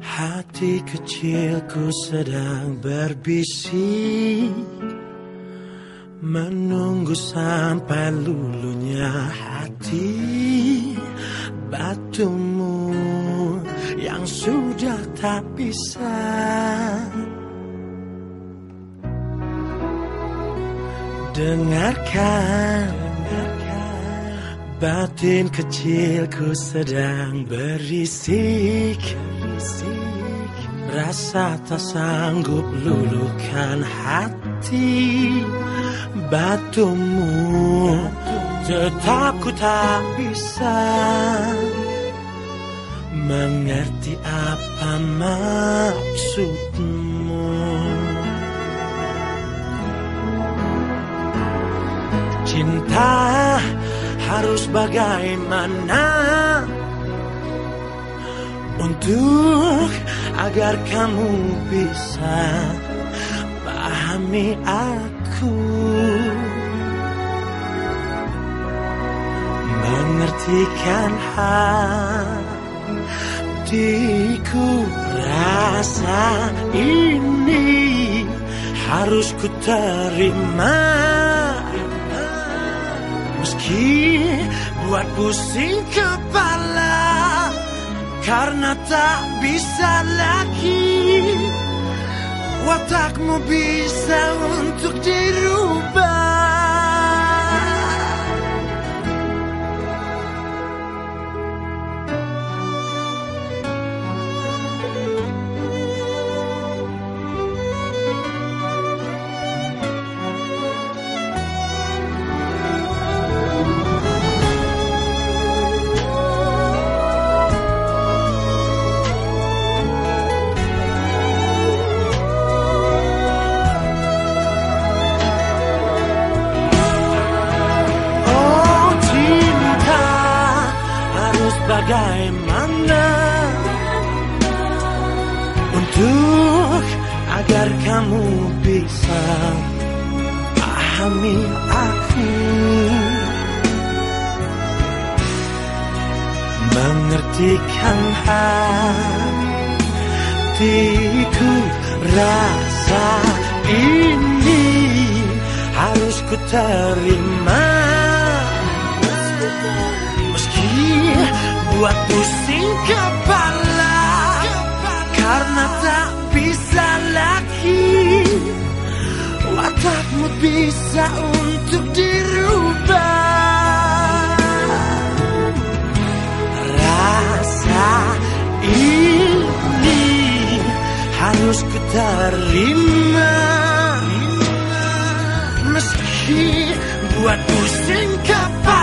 Hati kecilku sedang berbisik Menunggu sampai lulunya hati. Batumu yang sudah tak bisa. Dengarkan. Batin kecilku sedang berisik. Rasa tak sanggup luluhkan hati. Batumu Tetap ku tak bisa Mengerti apa maksudmu. Cinta harus bagaimana? Untuk agar kamu bisa pahami aku. Mengertikan hatiku Rasa ini harus ku terima Meski buat pusing kepala Karena tak bisa lagi. Watakmu bisa bagaimana Untuk agar kamu bisa pahami aku? Mengertikan hatiku rasa ini harus ku terima. Meski buat pusing kepala. Karena tak bisa lagi. Watakmu bisa untuk dirubah. Rasa ini harus ku terima. Meski buat pusing kepala